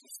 just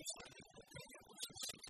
God.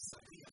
say